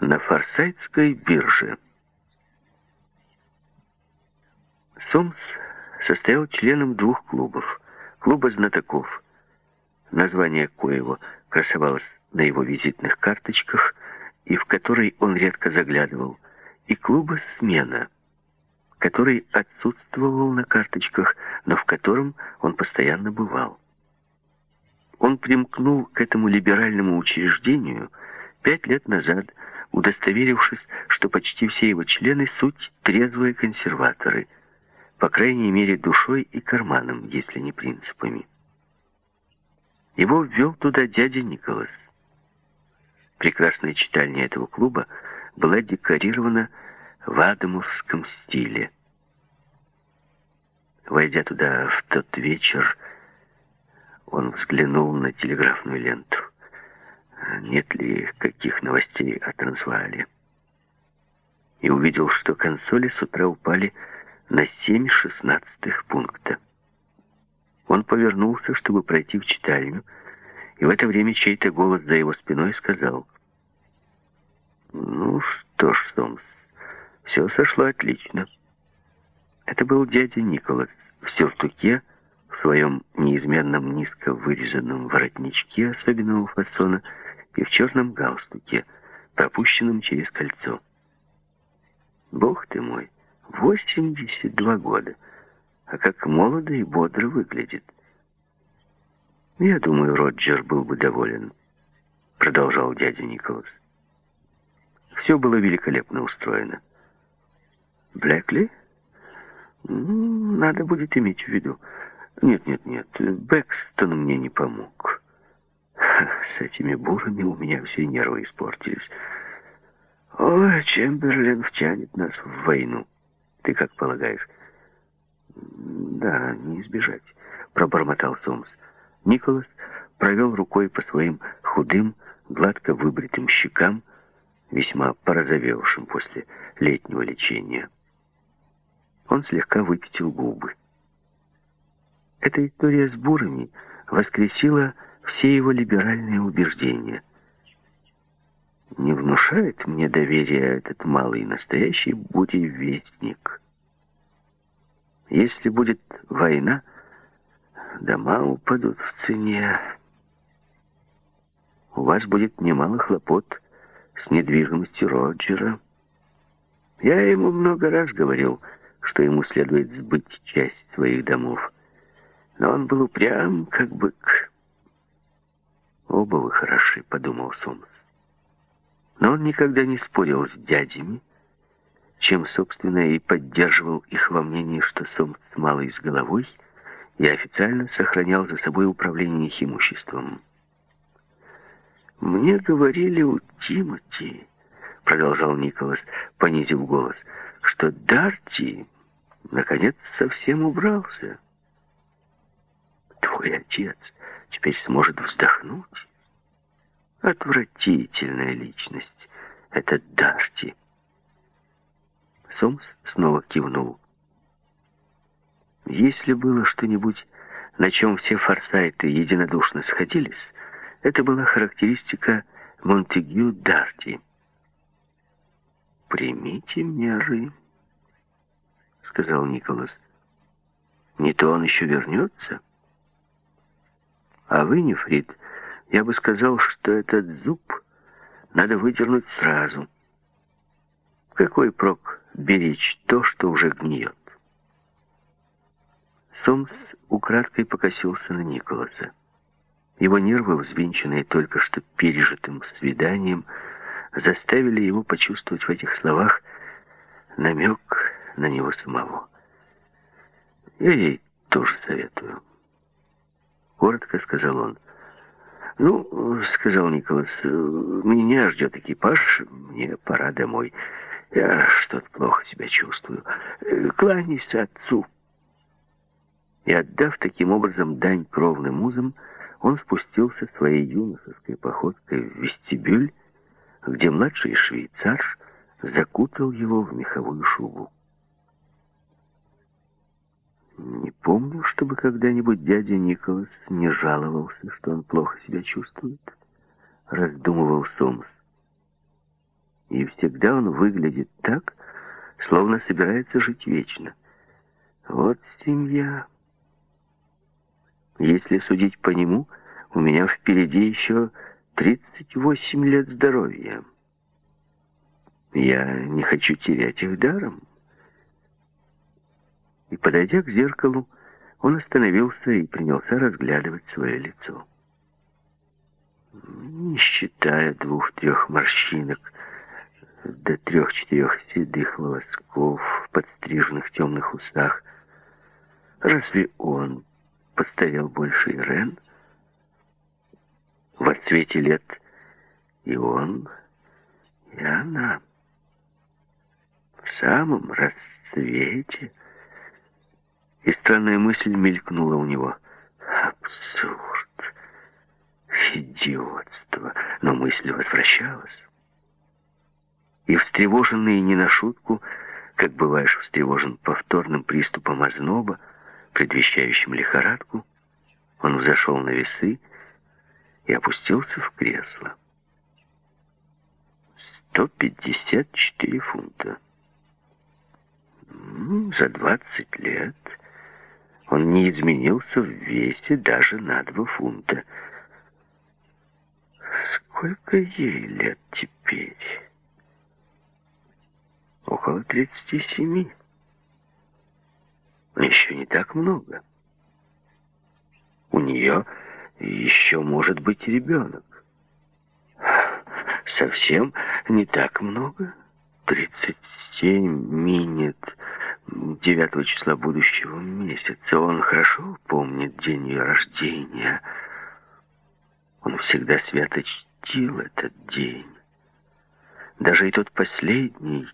на Форсайтской бирже. Сомс состоял членом двух клубов. Клуба знатоков, название коего красовалось на его визитных карточках и в который он редко заглядывал, и клуба «Смена», который отсутствовал на карточках, но в котором он постоянно бывал. Он примкнул к этому либеральному учреждению пять лет назад, удостоверившись, что почти все его члены — суть трезвые консерваторы, по крайней мере душой и карманом, если не принципами. Его ввел туда дядя Николас. Прекрасная читальня этого клуба была декорирована в адамовском стиле. Войдя туда в тот вечер, он взглянул на телеграфную ленту. Нет ли каких новостей о Трансваале? И увидел, что консоли с утра упали на семь шестнадцатых пункта. Он повернулся, чтобы пройти в читальню, и в это время чей-то голос за его спиной сказал, «Ну что ж, Сомс, все сошло отлично». Это был дядя Николас в сюртуке, в своем неизменном низко вырезанном воротничке особенного фасона и в черном галстуке, пропущенном через кольцо. Бог ты мой, 82 года, а как молодо и бодро выглядит. Я думаю, Роджер был бы доволен, продолжал дядя Николас. Все было великолепно устроено. Блэкли? Надо будет иметь в виду. Нет, нет, нет, Бэкстон мне не помог. С этими бурами у меня все нервы испортились. О, Чемберлен втянет нас в войну. Ты как полагаешь? Да, не избежать, пробормотал Сомс. Николас провел рукой по своим худым, гладко выбритым щекам, весьма порозовевшим после летнего лечения. Он слегка выпятил губы. Эта история с бурами воскресила все его либеральные убеждения. Не внушает мне доверия этот малый настоящий буревестник. Если будет война, дома упадут в цене. У вас будет немало хлопот с недвижимостью Роджера. Я ему много раз говорил, что ему следует сбыть часть своих домов но он был упрям, как бык. «Оба вы хороши», — подумал Сомс. Но он никогда не спорил с дядями, чем, собственно, и поддерживал их во мнении, что Сомс малый с головой и официально сохранял за собой управление их имуществом. «Мне говорили у Тимоти», — продолжал Николас, понизив голос, «что Дарти, наконец, совсем убрался» твой отец теперь сможет вздохнуть? Отвратительная личность, этот Дарти. Сомс снова кивнул. Если было что-нибудь, на чем все форсайты единодушно сходились, это была характеристика Монтегю Дарти. «Примите меры», — сказал Николас. «Не то он еще вернется». А вы, Нефрит, я бы сказал, что этот зуб надо выдернуть сразу. Какой прок беречь то, что уже гниет? Сомс украдкой покосился на Николаса. Его нервы, взвинченные только что пережитым свиданием, заставили его почувствовать в этих словах намек на него самого. Я ей тоже советую. Коротко сказал он. «Ну, — сказал Николас, — меня ждет экипаж, мне пора домой. Я что-то плохо себя чувствую. Кланяйся отцу». И отдав таким образом дань кровным узам, он спустился своей юношеской походкой в вестибюль, где младший швейцар закутал его в меховую шубу. Не помню, чтобы когда-нибудь дядя Николас не жаловался, что он плохо себя чувствует, раздумывал Сомс. И всегда он выглядит так, словно собирается жить вечно. Вот семья. Если судить по нему, у меня впереди еще 38 лет здоровья. Я не хочу терять их даром. И, подойдя к зеркалу, он остановился и принялся разглядывать свое лицо. Не считая двух-трех морщинок, до трех-четырех седых волосков, подстриженных темных устах, разве он постарел больше Ирен? В отцвете лет и он, и она. В самом расцвете — и странная мысль мелькнула у него. Абсурд. Идиотство. Но мысль возвращалась. И встревоженный не на шутку, как бываешь встревожен повторным приступом озноба, предвещающим лихорадку, он взошел на весы и опустился в кресло. 154 фунта. За 20 лет он не изменился в весе даже на два фунта. Сколько ей лет теперь? Около тридцати семи. Еще не так много. У нее еще может быть ребенок. Совсем не так много. Тридцать семь минет 9 числа будущего месяца. Он хорошо помнит день ее рождения. Он всегда свято чтил этот день. Даже и тот последний,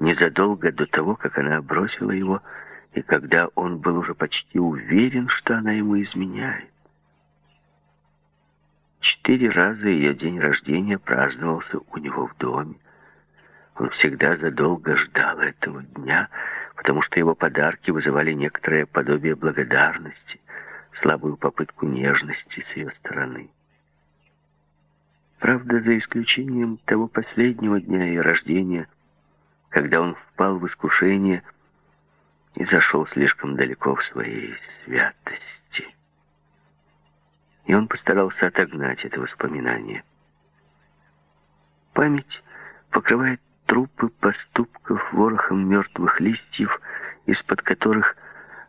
незадолго до того, как она бросила его, и когда он был уже почти уверен, что она ему изменяет. Четыре раза ее день рождения праздновался у него в доме. Он всегда задолго ждал этого дня, потому что его подарки вызывали некоторое подобие благодарности, слабую попытку нежности с ее стороны. Правда, за исключением того последнего дня ее рождения, когда он впал в искушение и зашел слишком далеко в своей святости. И он постарался отогнать это воспоминание. Память покрывает трупы поступков ворохом мертвых листьев, из-под которых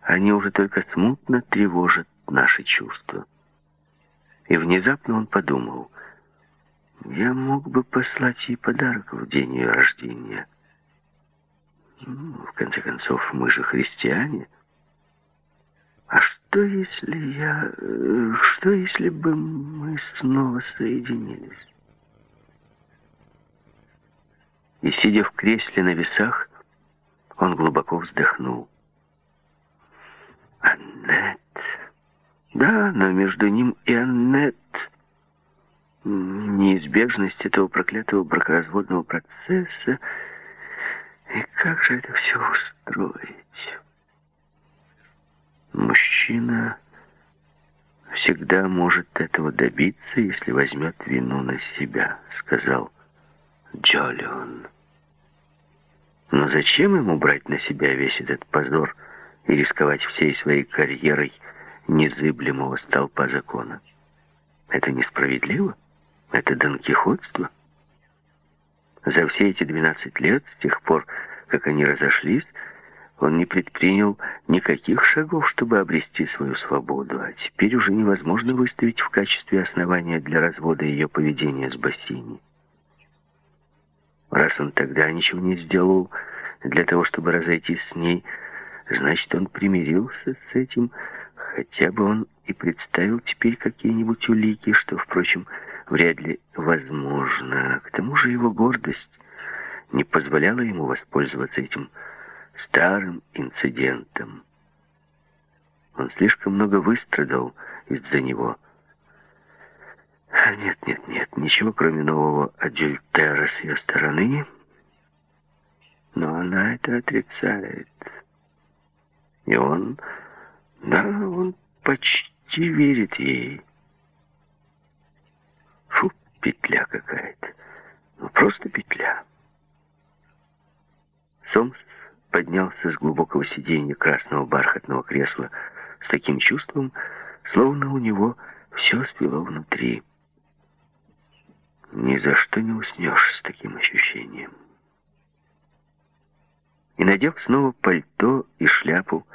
они уже только смутно тревожат наши чувства. И внезапно он подумал, я мог бы послать ей подарок в день ее рождения. Ну, в конце концов, мы же христиане. А что если я... Э, что если бы мы снова соединились? И, сидя в кресле на весах, он глубоко вздохнул. Аннет. Да, но между ним и Аннет неизбежность этого проклятого бракоразводного процесса. И как же это все устроить? Мужчина всегда может этого добиться, если возьмет вину на себя, сказал Джолион. Но зачем ему брать на себя весь этот позор и рисковать всей своей карьерой незыблемого столпа закона? Это несправедливо? Это донкихотство? За все эти 12 лет, с тех пор, как они разошлись, он не предпринял никаких шагов, чтобы обрести свою свободу, а теперь уже невозможно выставить в качестве основания для развода ее поведения с Бассини. Раз он тогда ничего не сделал для того, чтобы разойтись с ней, значит, он примирился с этим, хотя бы он и представил теперь какие-нибудь улики, что, впрочем, вряд ли возможно. К тому же его гордость не позволяла ему воспользоваться этим старым инцидентом. Он слишком много выстрадал из-за него. Нет, нет, нет, ничего кроме нового Адюльтера с ее стороны. Но она это отрицает. И он, да, он почти верит ей. Фу, петля какая-то. Ну, просто петля. Сомс поднялся с глубокого сиденья красного бархатного кресла с таким чувством, словно у него все свело внутри. Ни за что не уснешь с таким ощущением. И, надев снова пальто и шляпу,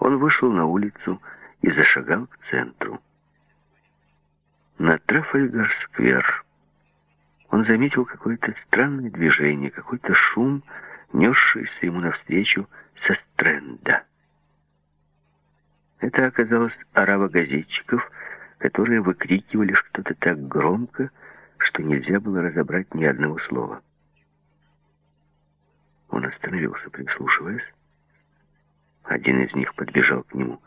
он вышел на улицу и зашагал к центру. На Трафальгар-сквер он заметил какое-то странное движение, какой-то шум, несшийся ему навстречу со стренда. Это оказалось орава газетчиков, которые выкрикивали что-то так громко, что нельзя было разобрать ни одного слова. Он остановился, прислушиваясь. Один из них подбежал к нему.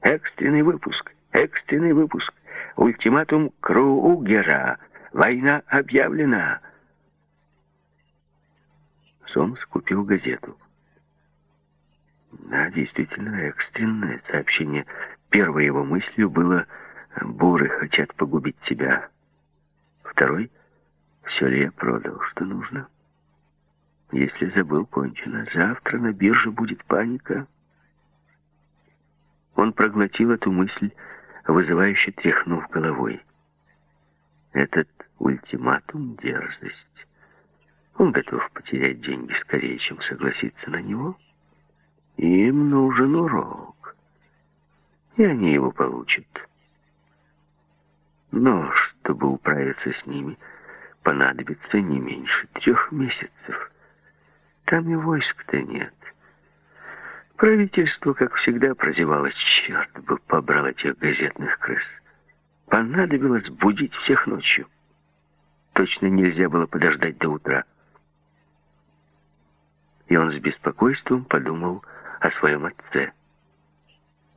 «Экстренный выпуск! Экстренный выпуск! Ультиматум Кругера! Война объявлена!» Сомс купил газету. Да, действительно, экстренное сообщение. Первой его мыслью было «Буры хотят погубить тебя». Второй «Все ли я продал, что нужно?» Если забыл, кончено. Завтра на бирже будет паника. Он проглотил эту мысль, вызывающе тряхнув головой. Этот ультиматум — дерзость. Он готов потерять деньги скорее, чем согласиться на него. Им нужен урок, и они его получат. Но чтобы управиться с ними, понадобится не меньше трех месяцев. Там и войск-то нет. Правительство, как всегда, прозевало, черт бы побрал этих газетных крыс. Понадобилось будить всех ночью. Точно нельзя было подождать до утра. И он с беспокойством подумал о своем отце.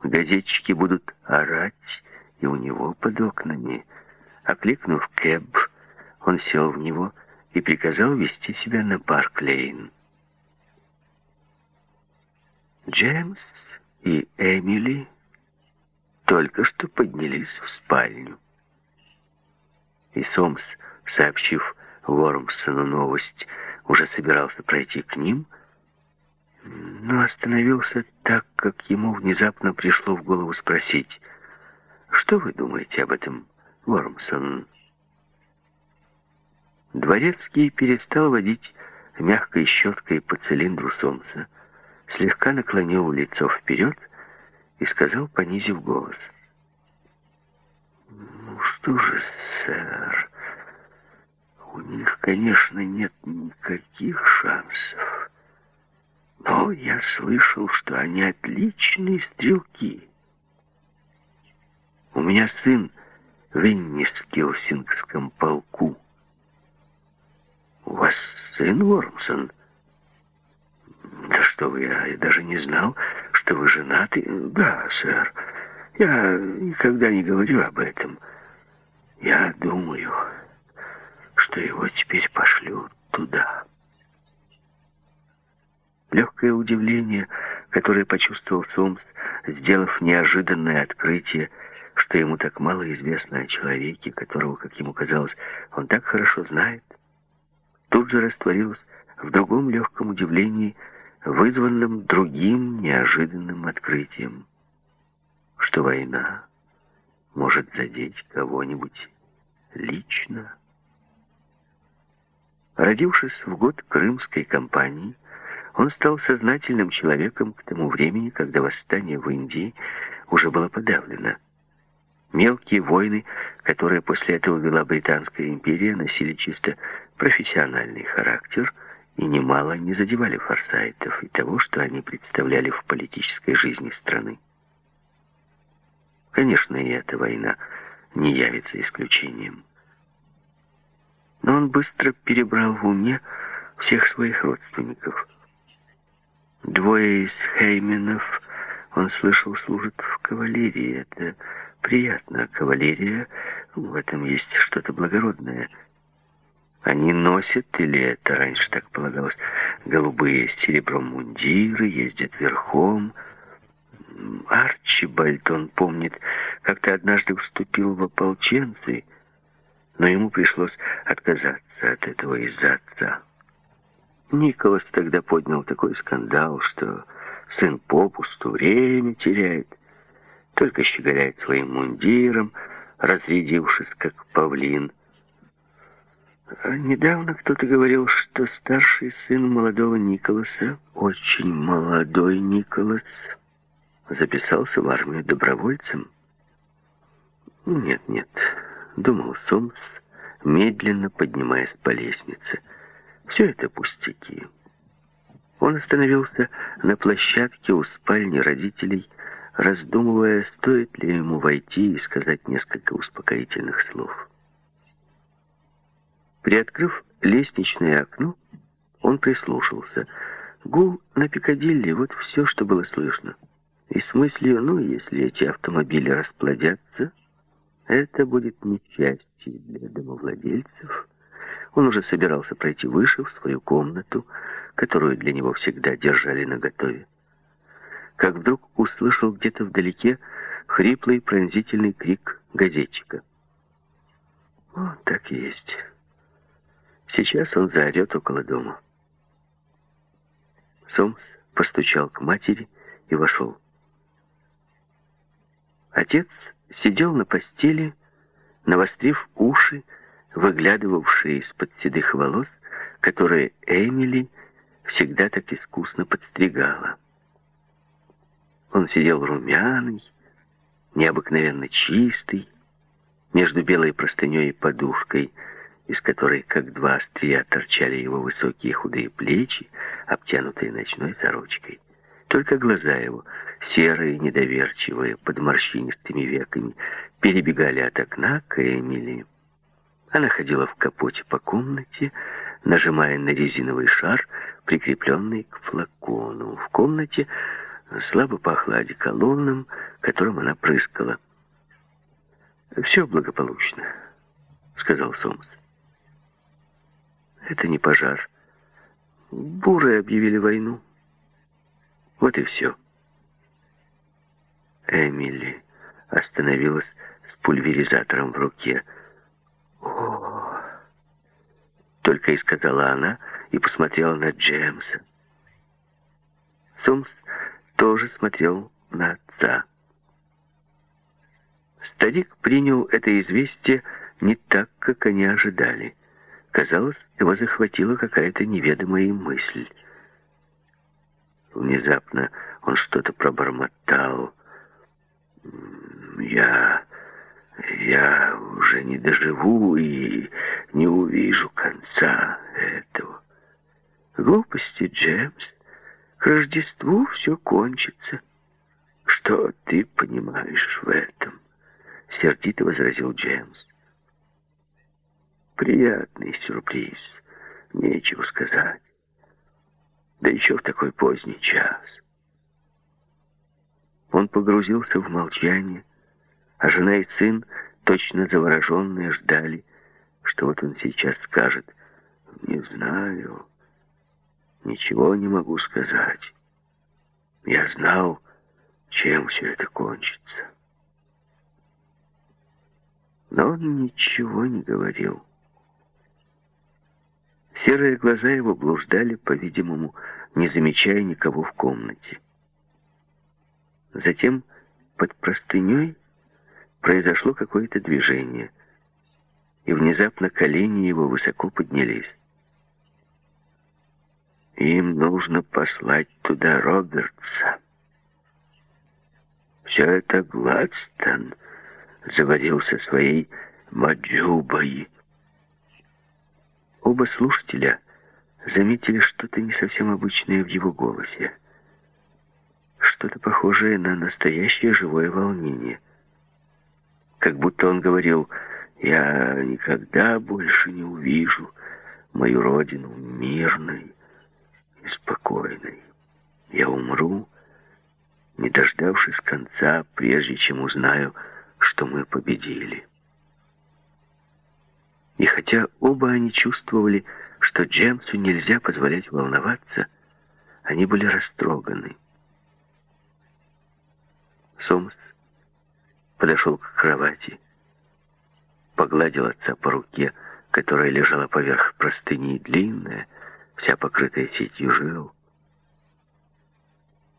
Газетчики будут орать, и у него под окнами. Окликнув кэб, он сел в него и приказал везти себя на Парк-Лейн. Джеймс и Эмили только что поднялись в спальню. И Сомс, сообщив Уормсону новость, уже собирался пройти к ним, но остановился так, как ему внезапно пришло в голову спросить, «Что вы думаете об этом, Вормсон?» Дворецкий перестал водить мягкой щеткой по цилиндру Сомса, слегка наклонил лицо вперед и сказал, понизив голос. «Ну что же, сэр, у них, конечно, нет никаких шансов, но я слышал, что они отличные стрелки. У меня сын в Иннискилсингском полку. У вас сын Вормсон?» «Да что вы, я даже не знал, что вы женаты». «Да, сэр, я никогда не говорю об этом. Я думаю, что его теперь пошлют туда». Легкое удивление, которое почувствовал Сомс, сделав неожиданное открытие, что ему так мало известно о человеке, которого, как ему казалось, он так хорошо знает, тут же растворилось в другом легком удивлении, вызванном другим неожиданным открытием, что война может задеть кого-нибудь лично. Родившись в год Крымской кампании, он стал сознательным человеком к тому времени, когда восстание в Индии уже было подавлено. Мелкие войны, которые после этого вела Британская империя, носили чисто профессиональный характер – и немало не задевали форсайтов и того, что они представляли в политической жизни страны. Конечно, и эта война не явится исключением. Но он быстро перебрал в уме всех своих родственников. Двое из Хейменов, он слышал, служат в кавалерии. Это приятно. Кавалерия, в этом есть что-то благородное – они носят, или это раньше так полагалось, голубые с серебром мундиры, ездят верхом. Арчибальд, он помнит, как-то однажды вступил в ополченцы, но ему пришлось отказаться от этого из-за отца. Николас тогда поднял такой скандал, что сын попусту время теряет, только щеголяет своим мундиром, разрядившись, как павлин. А недавно кто-то говорил, что старший сын молодого Николаса, очень молодой Николас, записался в армию добровольцем. Нет, нет, думал Сомс, медленно поднимаясь по лестнице. Все это пустяки. Он остановился на площадке у спальни родителей, раздумывая, стоит ли ему войти и сказать несколько успокоительных слов. Приоткрыв лестничное окно, он прислушался. Гул на Пикадилли — вот все, что было слышно. И с мыслью, ну, если эти автомобили расплодятся, это будет несчастье для домовладельцев. Он уже собирался пройти выше, в свою комнату, которую для него всегда держали наготове. Как вдруг услышал где-то вдалеке хриплый пронзительный крик газетчика. О, так и есть. Сейчас он заорет около дома. Сомс постучал к матери и вошел. Отец сидел на постели, навострив уши, выглядывавшие из-под седых волос, которые Эмили всегда так искусно подстригала. Он сидел румяный, необыкновенно чистый, между белой простыней и подушкой, из которой, как два острия, торчали его высокие худые плечи, обтянутые ночной сорочкой. Только глаза его, серые, недоверчивые, под морщинистыми веками, перебегали от окна к Эмили. Она ходила в капоте по комнате, нажимая на резиновый шар, прикрепленный к флакону. В комнате слабо пахло одеколоном, которым она прыскала. «Все благополучно», — сказал Сомс. «Это не пожар. Буры объявили войну. Вот и все». Эмили остановилась с пульверизатором в руке. «О!» — только и сказала она и посмотрела на Джеймса. Сомс тоже смотрел на отца. Старик принял это известие не так, как они ожидали. Казалось, его захватила какая-то неведомая мысль. Внезапно он что-то пробормотал. «Я... я уже не доживу и не увижу конца этого». «Глупости, Джеймс. К Рождеству все кончится». «Что ты понимаешь в этом?» — сердито возразил Джеймс. «Приятный сюрприз, нечего сказать. Да еще в такой поздний час». Он погрузился в молчание, а жена и сын, точно завороженные, ждали, что вот он сейчас скажет «Не знаю, ничего не могу сказать. Я знал, чем все это кончится». Но он ничего не говорил. Серые глаза его блуждали, по-видимому, не замечая никого в комнате. Затем под простыней произошло какое-то движение, и внезапно колени его высоко поднялись. Им нужно послать туда Робертса. Все это Гладстон заварился своей маджубой. Оба слушателя заметили что-то не совсем обычное в его голосе что-то похожее на настоящее живое волнение. Как будто он говорил, «Я никогда больше не увижу мою родину мирной и спокойной. Я умру, не дождавшись конца, прежде чем узнаю, что мы победили». И хотя оба они чувствовали, что Джемсу нельзя позволять волноваться, они были растроганы. Сомс подошел к кровати, погладил отца по руке, которая лежала поверх простыни, длинная, вся покрытая сетью жил.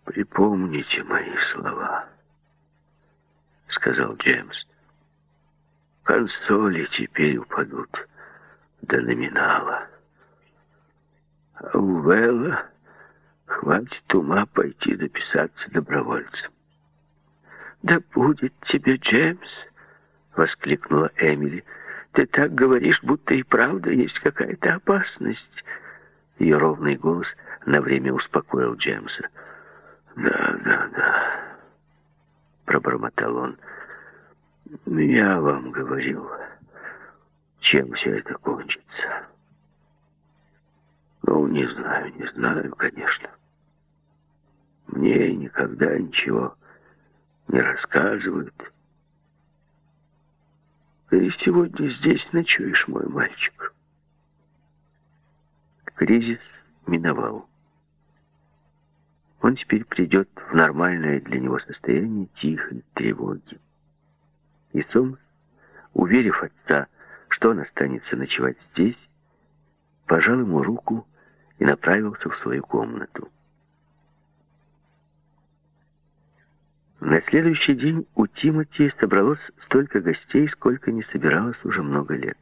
«Припомните мои слова», — сказал Джеймс. «Консоли теперь упадут до номинала. А у Вэлла хватит ума пойти записаться добровольцем». «Да будет тебе, Джеймс!» — воскликнула Эмили. «Ты так говоришь, будто и правда есть какая-то опасность». Ее ровный голос на время успокоил Джеймса. «Да, да, да», — пробормотал он. «Я вам говорил, чем все это кончится». «Ну, не знаю, не знаю, конечно. Мне никогда ничего не рассказывают». Ты сегодня здесь ночуешь, мой мальчик. Кризис миновал. Он теперь придет в нормальное для него состояние тихой тревоги. И Сомс, уверив отца, что он останется ночевать здесь, пожал ему руку и направился в свою комнату. На следующий день у Тимоти собралось столько гостей, сколько не собиралось уже много лет.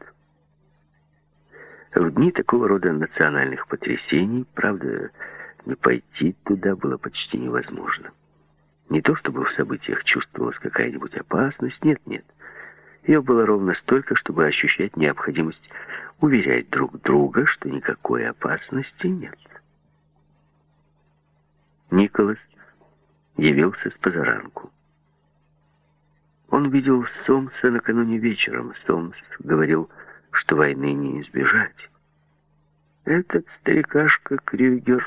В дни такого рода национальных потрясений, правда, не пойти туда было почти невозможно. Не то чтобы в событиях чувствовалась какая-нибудь опасность, нет-нет. Ее было ровно столько, чтобы ощущать необходимость уверять друг друга, что никакой опасности нет. Николас явился с позаранку. Он видел Сомса накануне вечером. Сомс говорил, что войны не избежать. Этот старикашка Крюгер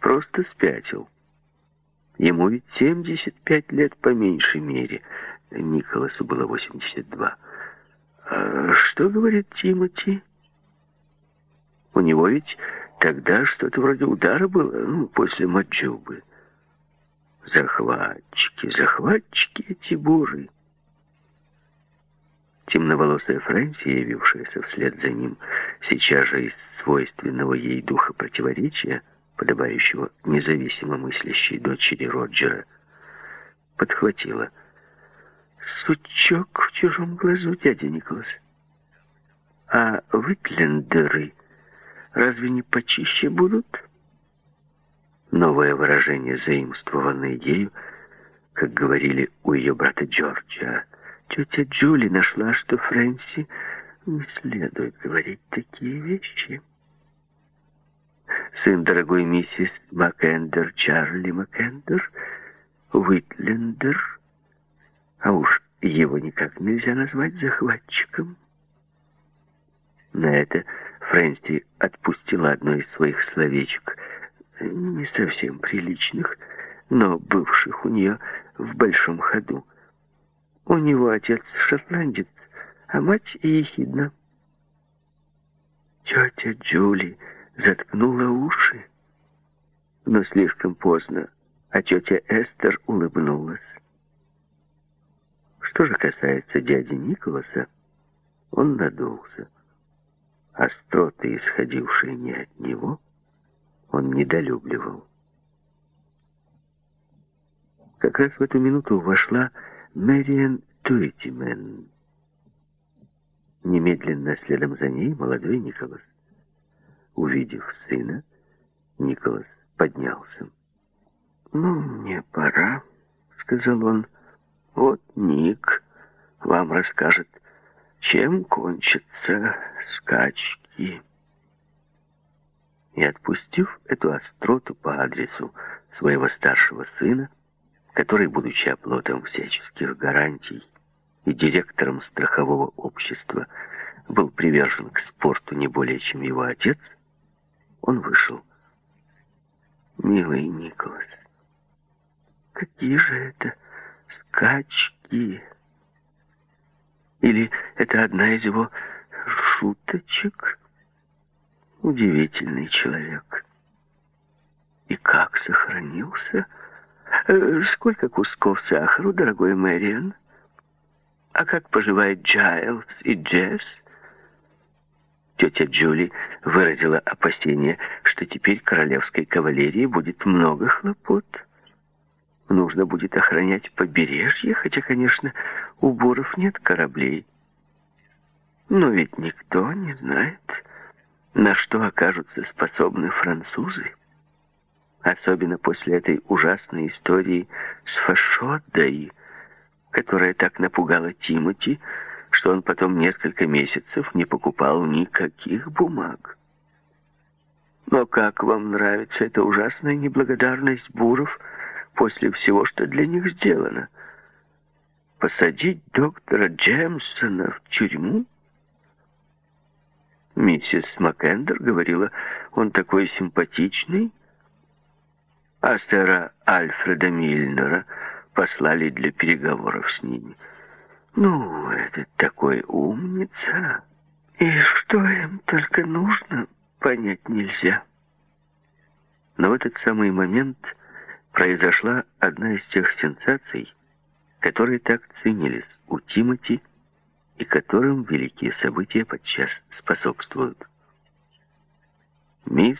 просто спятил. Ему ведь 75 лет по меньшей мере. Николасу было 82. А что говорит Тимоти? У него ведь тогда что-то вроде удара было, ну, после Маджубы. Захватчики, захватчики эти буры. Темноволосая Фрэнси, явившаяся вслед за ним, сейчас же из свойственного ей духа противоречия, подобающего независимо мыслящей дочери Роджера, подхватила. «Сучок в чужом глазу, дядя Николас. А вытлендеры разве не почище будут?» Новое выражение, заимствованное ею, как говорили у ее брата Джорджа. Тетя Джули нашла, что Фрэнси не следует говорить такие вещи. Сын дорогой миссис Макэндер, Чарли Макэндер, Уитлендер, а уж его никак нельзя назвать захватчиком. На это Фрэнси отпустила одно из своих словечек — не совсем приличных, но бывших у нее в большом ходу. У него отец шотландец, а мать ехидна. Тетя Джули заткнула уши, но слишком поздно, а тетя Эстер улыбнулась. Что же касается дяди Николаса, он надулся. Остроты, исходившие не от него, он недолюбливал. Как раз в эту минуту вошла Мэриан Туитимен. Немедленно следом за ней молодой Николас. Увидев сына, Николас поднялся. «Ну, мне пора», — сказал он. «Вот Ник вам расскажет, чем кончатся скачки» и отпустив эту остроту по адресу своего старшего сына, который, будучи оплотом всяческих гарантий и директором страхового общества, был привержен к спорту не более, чем его отец, он вышел. «Милый Николас, какие же это скачки? Или это одна из его шуточек?» Удивительный человек. И как сохранился? Э, сколько кусков сахара, дорогой Мэриан? А как поживает Джайлз и Джесс? Тетя Джули выразила опасение, что теперь королевской кавалерии будет много хлопот. нужно будет охранять побережье, хотя, конечно, у буров нет кораблей. Но ведь никто не знает, на что окажутся способны французы. Особенно после этой ужасной истории с Фашодой, которая так напугала Тимоти, что он потом несколько месяцев не покупал никаких бумаг. Но как вам нравится эта ужасная неблагодарность буров после всего, что для них сделано? Посадить доктора Джемсона в тюрьму? Миссис Маккендер говорила, он такой симпатичный. А сэра Альфреда Мильнера послали для переговоров с ними. Ну, этот такой умница. И что им только нужно, понять нельзя. Но в этот самый момент произошла одна из тех сенсаций, которые так ценились у Тимоти и которым великие события подчас способствуют. Мисс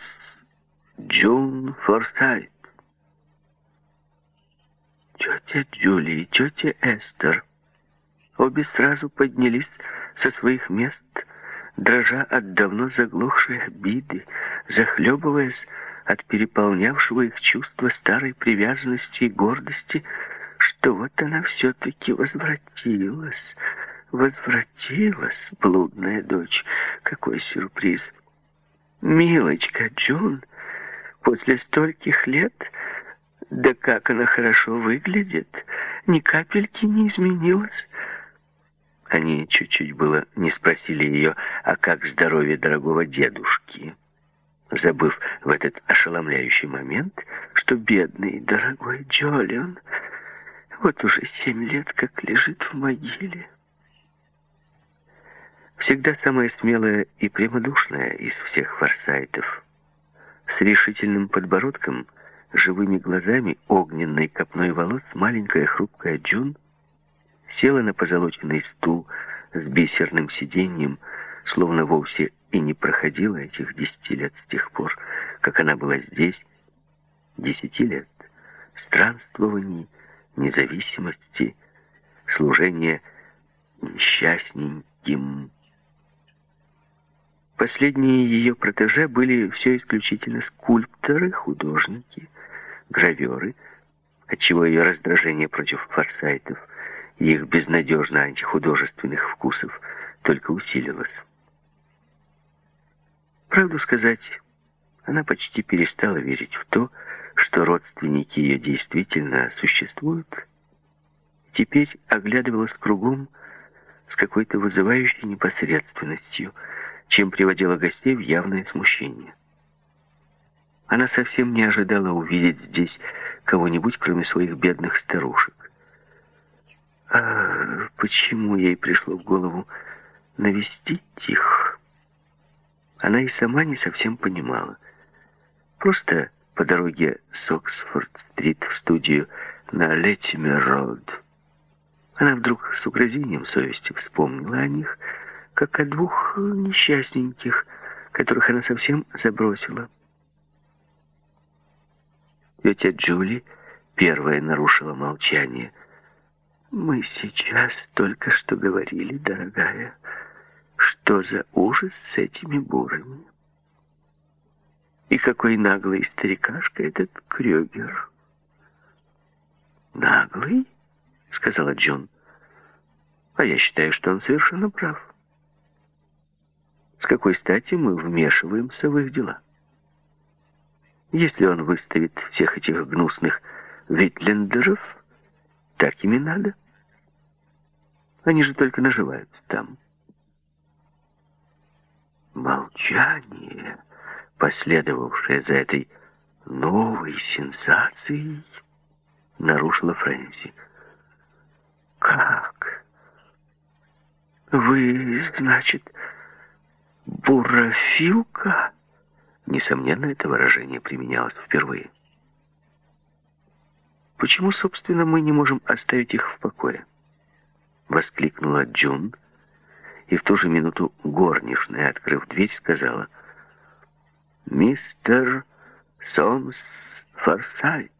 Джун Форсайт. Тетя Джули и тетя Эстер обе сразу поднялись со своих мест, дрожа от давно заглохшей обиды, захлебываясь от переполнявшего их чувства старой привязанности и гордости, что вот она все-таки возвратилась, возвратилась, блудная дочь. Какой сюрприз! Милочка Джун, после стольких лет, да как она хорошо выглядит, ни капельки не изменилась. Они чуть-чуть было не спросили ее, а как здоровье дорогого дедушки, забыв в этот ошеломляющий момент, что бедный дорогой Джолион вот уже семь лет как лежит в могиле. Всегда самая смелая и прямодушная из всех форсайтов. С решительным подбородком, живыми глазами, огненной копной волос, маленькая хрупкая Джун села на позолоченный стул с бисерным сиденьем, словно вовсе и не проходила этих десяти лет с тех пор, как она была здесь, десяти лет странствований, независимости, служения несчастненьким. Последние ее протеже были все исключительно скульпторы, художники, граверы, отчего ее раздражение против форсайтов и их безнадежно антихудожественных вкусов только усилилось. Правду сказать, она почти перестала верить в то, что родственники ее действительно существуют, теперь оглядывалась кругом с какой-то вызывающей непосредственностью – чем приводила гостей в явное смущение. Она совсем не ожидала увидеть здесь кого-нибудь, кроме своих бедных старушек. А почему ей пришло в голову навестить их? Она и сама не совсем понимала. Просто по дороге с Оксфорд-стрит в студию на Леттимер-роуд она вдруг с угрызением совести вспомнила о них как о двух несчастненьких, которых она совсем забросила. Тетя Джули первая нарушила молчание. «Мы сейчас только что говорили, дорогая, что за ужас с этими бурами. И какой наглый старикашка этот Крюгер». «Наглый?» — сказала Джон. «А я считаю, что он совершенно прав». С какой стати мы вмешиваемся в их дела? Если он выставит всех этих гнусных витлендеров, так им и надо. Они же только наживаются там. Молчание, последовавшее за этой новой сенсацией, нарушила Фрэнси. «Как? Вы, значит, Бурафилка? Несомненно, это выражение применялось впервые. Почему, собственно, мы не можем оставить их в покое? Воскликнула Джун, и в ту же минуту горничная, открыв дверь, сказала, «Мистер Сомс Форсайт,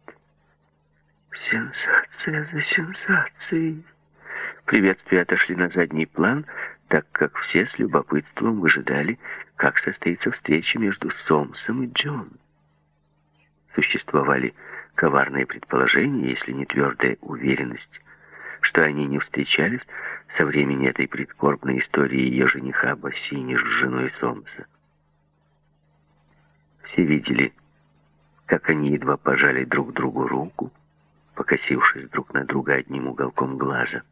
Сенсация за сенсацией. Приветствия отошли на задний план, так как все с любопытством выжидали, как состоится встреча между Сомсом и Джон. Существовали коварные предположения, если не твердая уверенность, что они не встречались со времени этой прискорбной истории ее жениха Бассини с женой Сомса. Все видели, как они едва пожали друг другу руку, покосившись друг на друга одним уголком глаза.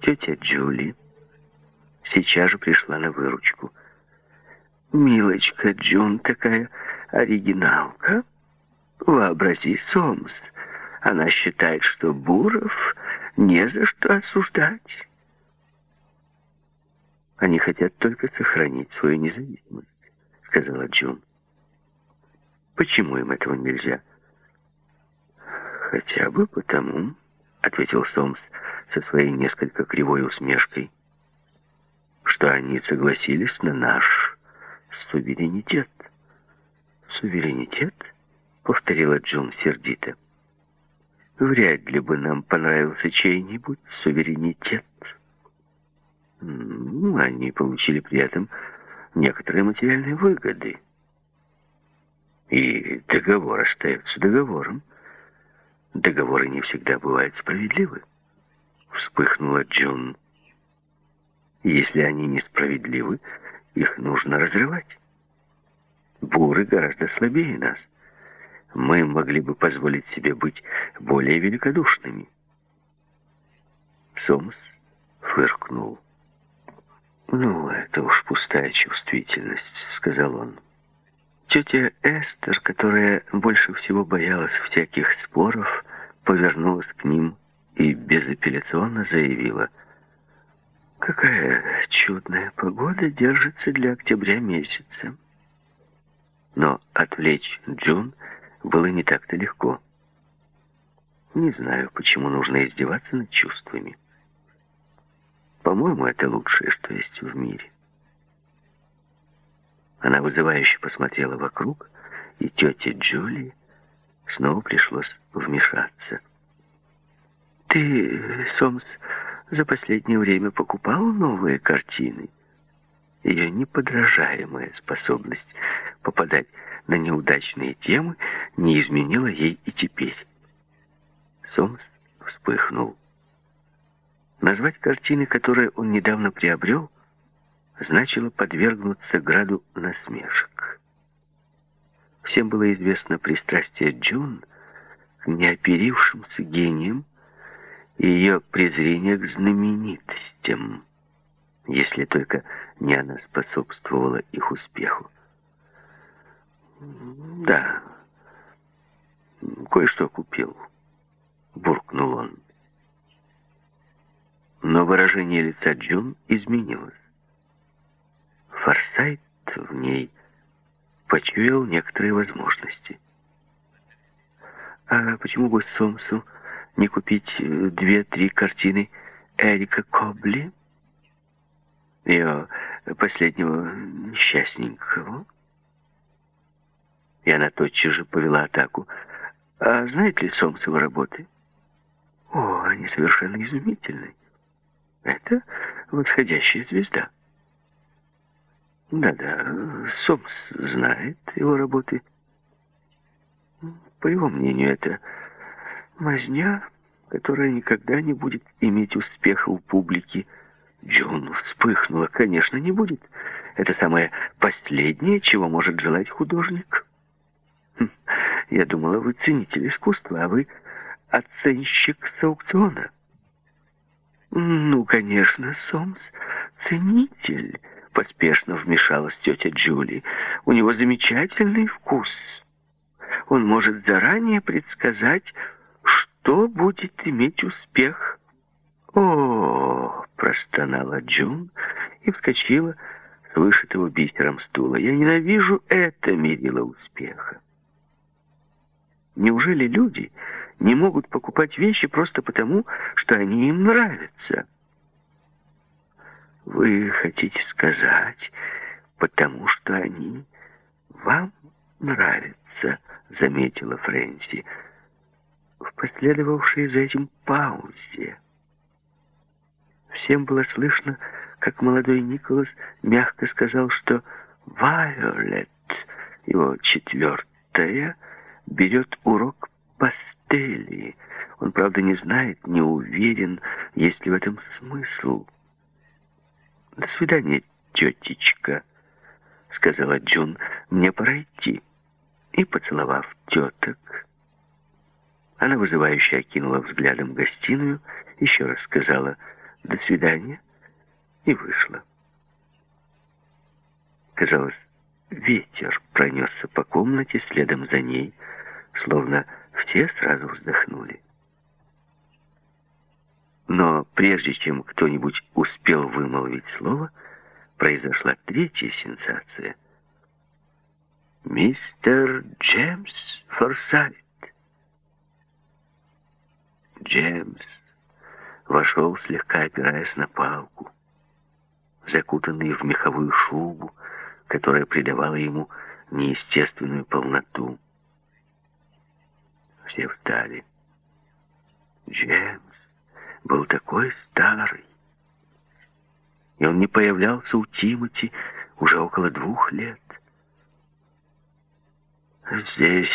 Тетя Джули сейчас же пришла на выручку. «Милочка Джун такая оригиналка. Вообрази, Сомс, она считает, что Буров не за что осуждать. Они хотят только сохранить свою независимость, сказала Джун. Почему им этого нельзя? Хотя бы потому, ответил Сомс со своей несколько кривой усмешкой, что они согласились на наш суверенитет. Суверенитет? Повторила Джун сердито. Вряд ли бы нам понравился чей-нибудь суверенитет. Ну, они получили при этом некоторые материальные выгоды. И договор остается договором. Договоры не всегда бывают справедливы. Вспыхнула Джун. Если они несправедливы, их нужно разрывать. Буры гораздо слабее нас мы могли бы позволить себе быть более великодушными. Сомс фыркнул. «Ну, это уж пустая чувствительность», — сказал он. Тетя Эстер, которая больше всего боялась всяких споров, повернулась к ним и безапелляционно заявила, «Какая чудная погода держится для октября месяца». Но отвлечь Джун было не так-то легко. Не знаю, почему нужно издеваться над чувствами. По-моему, это лучшее, что есть в мире. Она вызывающе посмотрела вокруг, и тете Джулии снова пришлось вмешаться. «Ты, Сомс, за последнее время покупал новые картины?» Ее неподражаемая способность попадать на неудачные темы не изменила ей и теперь. Сомс вспыхнул. Назвать картины, которые он недавно приобрел, значило подвергнуться граду насмешек. Всем было известно пристрастие Джун к неоперившимся гениям ее презрение к знаменитостям, если только не она способствовала их успеху. «Да, кое-что купил», — буркнул он. Но выражение лица Джун изменилось. Форсайт в ней почуял некоторые возможности. А почему бы Сомсу не купить две-три картины Эрика Кобли? Ее последнего несчастненького? И она тотчас же повела атаку. А знает ли Сомс его работы? О, они совершенно изумительны. Это восходящая звезда. Да-да, Сомс знает его работы. По его мнению, это мазня, которая никогда не будет иметь успеха у публики. Джон вспыхнула. Конечно, не будет. Это самое последнее, чего может желать художник. Хм, я думала, вы ценитель искусства, а вы оценщик с аукциона. Ну, конечно, Сомс ценитель, поспешно вмешалась тетя Джули. У него замечательный вкус. Он может заранее предсказать, что будет иметь успех. О, простонала Джун и вскочила с вышитого бисером стула. Я ненавижу это мерило успеха. Неужели люди не могут покупать вещи просто потому, что они им нравятся? Вы хотите сказать, потому что они вам нравятся, заметила Фрэнси. В последовавшей за этим паузе. Всем было слышно, как молодой Николас мягко сказал, что Вайолет, его четвертая, берет урок пастели. Он, правда, не знает, не уверен, есть ли в этом смысл. «До свидания, тетечка», — сказала Джун, — «мне пора идти». И, поцеловав теток, она вызывающе окинула взглядом гостиную, еще раз сказала «до свидания» и вышла. Казалось, ветер пронесся по комнате следом за ней, словно все сразу вздохнули. Но прежде чем кто-нибудь успел вымолвить слово, произошла третья сенсация. «Мистер Джеймс Форсайт!» Джеймс вошел, слегка опираясь на палку, закутанный в меховую шубу, которая придавала ему неестественную полноту. Все встали. Джеймс был такой старый. И он не появлялся у Тимоти уже около двух лет. «Здесь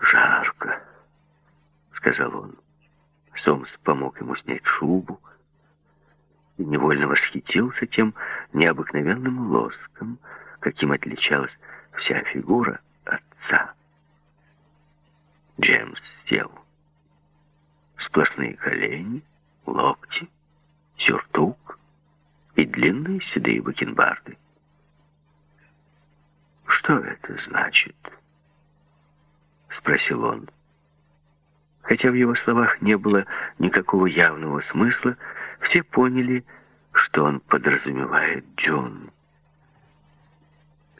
жарко», — сказал он. Сомс помог ему снять шубу и невольно восхитился тем необыкновенным лоском, каким отличалась вся фигура отца. Джеймс сел. Сплошные колени, локти, сюртук и длинные седые бакенбарды. «Что это значит?» — спросил он. Хотя в его словах не было никакого явного смысла, все поняли, что он подразумевает Джон.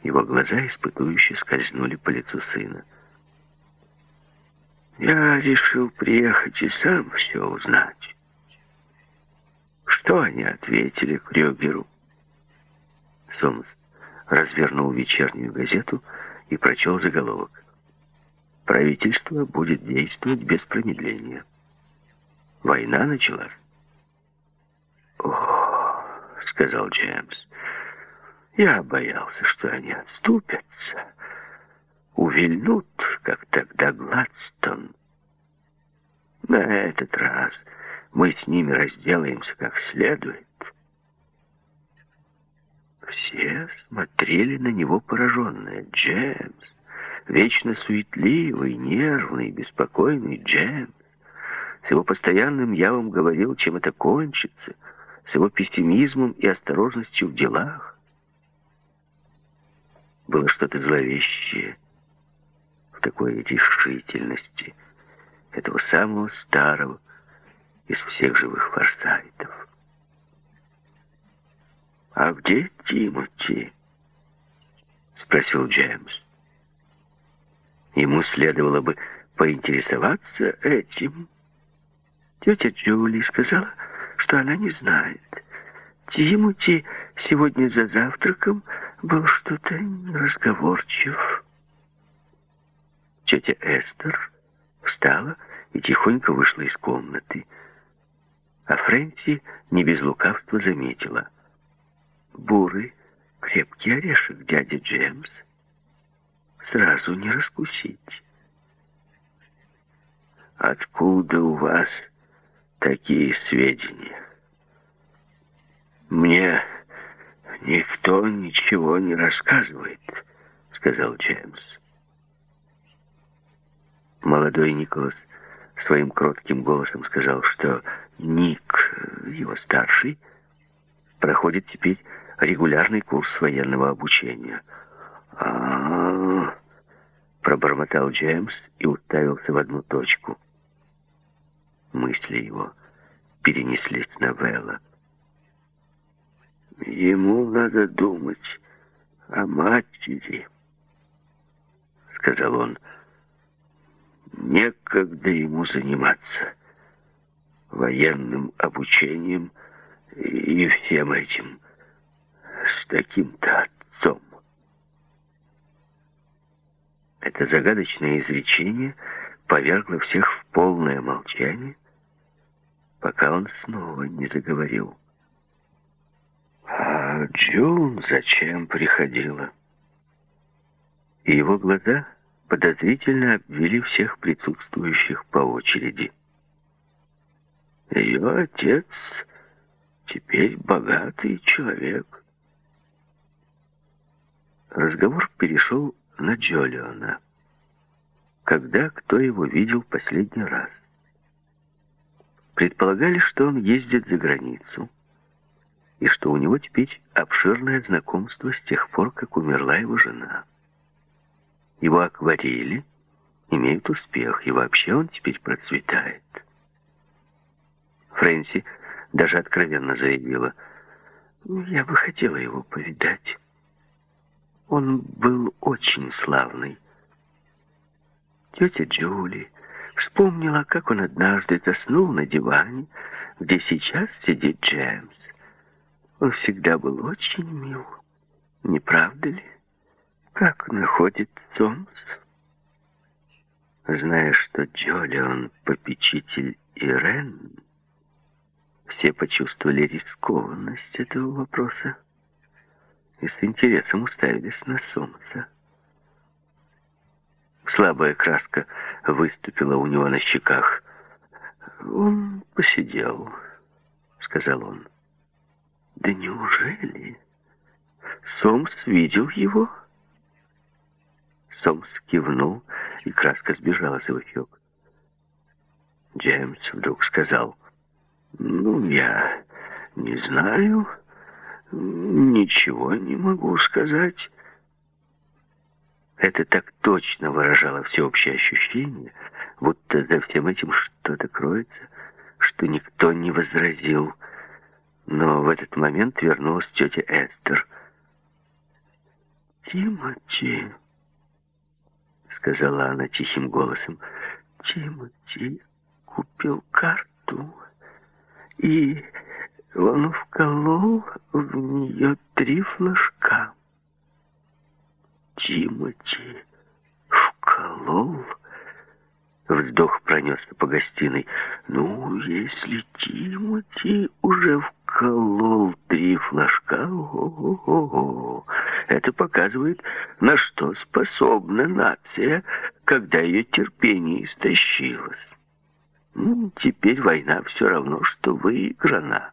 Его глаза испытующе скользнули по лицу сына. Я решил приехать и сам все узнать. Что они ответили Крёгеру? Сомс развернул вечернюю газету и прочел заголовок. Правительство будет действовать без промедления. Война началась. «О, — сказал Джеймс, — я боялся, что они отступятся, увильнут, как тогда Гладстон. На этот раз мы с ними разделаемся как следует». Все смотрели на него пораженные. Джеймс вечно суетливый, нервный, беспокойный Джеймс. С его постоянным явом говорил, чем это кончится, с его пессимизмом и осторожностью в делах. Было что-то зловещее в такой решительности этого самого старого из всех живых форсайтов. «А где Тимоти?» — спросил Джеймс. Ему следовало бы поинтересоваться этим. Тетя Джули сказала, что она не знает. Тимоти сегодня за завтраком был что-то неразговорчив. Тетя Эстер встала и тихонько вышла из комнаты. А Фрэнси не без лукавства заметила. Бурый, крепкий орешек дядя Джеймс сразу не раскусить. Откуда у вас такие сведения? Мне никто ничего не рассказывает, сказал Джеймс. Молодой Николас своим кротким голосом сказал, что Ник, его старший, проходит теперь регулярный курс военного обучения — пробормотал Джеймс и уставился в одну точку. Мысли его перенеслись на Вэлла. «Ему надо думать о матери», — сказал он. «Некогда ему заниматься военным обучением и всем этим с таким-то это загадочное изречение повергла всех в полное молчание, пока он снова не заговорил. «А Джун зачем приходила?» И его глаза подозрительно обвели всех присутствующих по очереди. Ее отец теперь богатый человек. Разговор перешел на Джолиона. Когда кто его видел последний раз? Предполагали, что он ездит за границу, и что у него теперь обширное знакомство с тех пор, как умерла его жена. Его акварели имеют успех, и вообще он теперь процветает. Фрэнси даже откровенно заявила, «Я бы хотела его повидать. Он был очень славный». Тетя Джули вспомнила, как он однажды заснул на диване, где сейчас сидит Джеймс. Он всегда был очень мил, не правда ли? Как находит Сомс? Зная, что Джолион попечитель Ирен, все почувствовали рискованность этого вопроса и с интересом уставились на Сомса. Слабая краска выступила у него на щеках. «Он посидел», — сказал он. «Да неужели? Сомс видел его?» Сомс кивнул, и краска сбежала с его щек. Джеймс вдруг сказал, «Ну, я не знаю, ничего не могу сказать». Это так точно выражало всеобщее ощущение, будто за всем этим что-то кроется, что никто не возразил. Но в этот момент вернулась тетя Эстер. «Тимати», — сказала она тихим голосом, — «Тимати купил карту, и он вколол в нее три флажка». Тимати вколол? Вздох пронесся по гостиной. Ну, если Тимати уже вколол три флажка, о-о-о, это показывает, на что способна нация, когда ее терпение истощилось. Ну, теперь война все равно, что выиграна.